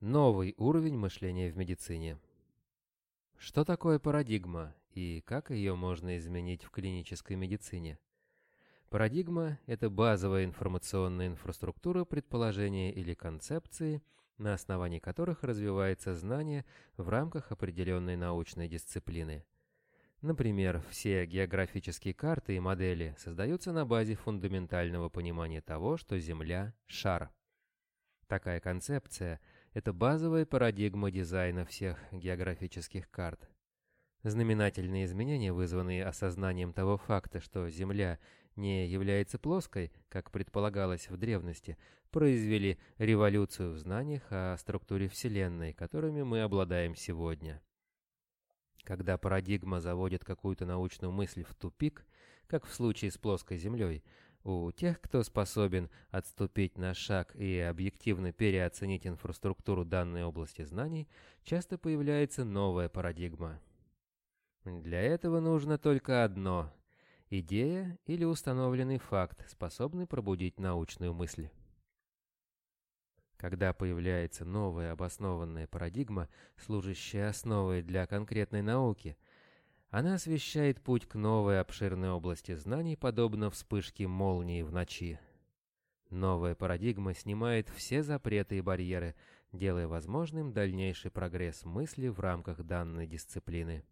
Новый уровень мышления в медицине. Что такое парадигма и как ее можно изменить в клинической медицине? Парадигма – это базовая информационная инфраструктура предположения или концепции, на основании которых развивается знание в рамках определенной научной дисциплины. Например, все географические карты и модели создаются на базе фундаментального понимания того, что Земля – шар. Такая концепция – это базовая парадигма дизайна всех географических карт. Знаменательные изменения, вызванные осознанием того факта, что Земля не является плоской, как предполагалось в древности, произвели революцию в знаниях о структуре Вселенной, которыми мы обладаем сегодня. Когда парадигма заводит какую-то научную мысль в тупик, как в случае с плоской Землей, у тех, кто способен отступить на шаг и объективно переоценить инфраструктуру данной области знаний, часто появляется новая парадигма. Для этого нужно только одно – идея или установленный факт, способный пробудить научную мысль. Когда появляется новая обоснованная парадигма, служащая основой для конкретной науки, она освещает путь к новой обширной области знаний, подобно вспышке молнии в ночи. Новая парадигма снимает все запреты и барьеры, делая возможным дальнейший прогресс мысли в рамках данной дисциплины.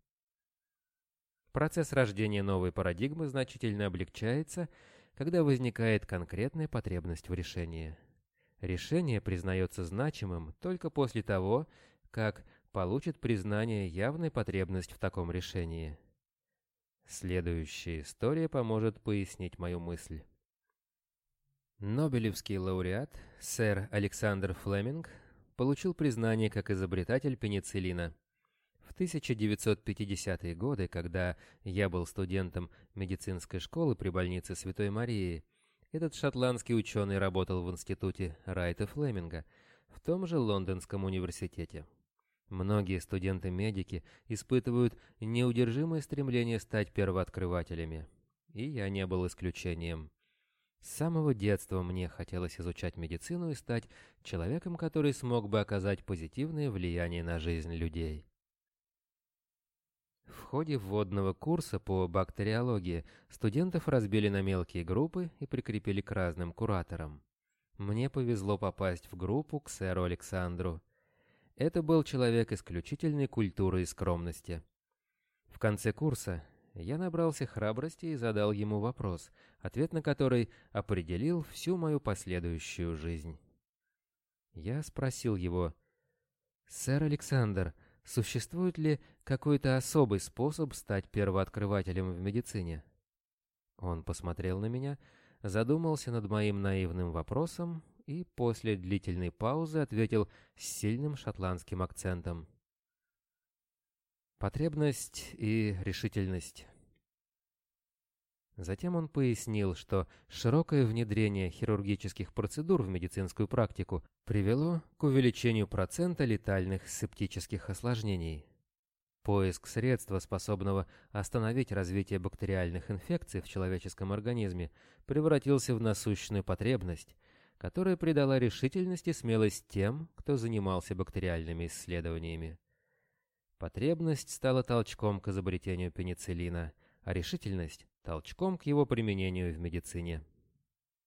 Процесс рождения новой парадигмы значительно облегчается, когда возникает конкретная потребность в решении. Решение признается значимым только после того, как получит признание явной потребность в таком решении. Следующая история поможет пояснить мою мысль. Нобелевский лауреат, сэр Александр Флеминг, получил признание как изобретатель пенициллина. В 1950-е годы, когда я был студентом медицинской школы при больнице Святой Марии, этот шотландский ученый работал в институте Райта Флеминга в том же Лондонском университете. Многие студенты-медики испытывают неудержимое стремление стать первооткрывателями. И я не был исключением. С самого детства мне хотелось изучать медицину и стать человеком, который смог бы оказать позитивное влияние на жизнь людей. В ходе вводного курса по бактериологии студентов разбили на мелкие группы и прикрепили к разным кураторам. Мне повезло попасть в группу к сэру Александру – это был человек исключительной культуры и скромности. В конце курса я набрался храбрости и задал ему вопрос, ответ на который определил всю мою последующую жизнь. Я спросил его, «Сэр Александр, существует ли какой-то особый способ стать первооткрывателем в медицине?» Он посмотрел на меня, задумался над моим наивным вопросом и после длительной паузы ответил с сильным шотландским акцентом. Потребность и решительность. Затем он пояснил, что широкое внедрение хирургических процедур в медицинскую практику привело к увеличению процента летальных септических осложнений. Поиск средства, способного остановить развитие бактериальных инфекций в человеческом организме, превратился в насущную потребность, которая придала решительность и смелость тем, кто занимался бактериальными исследованиями. Потребность стала толчком к изобретению пенициллина, а решительность – толчком к его применению в медицине.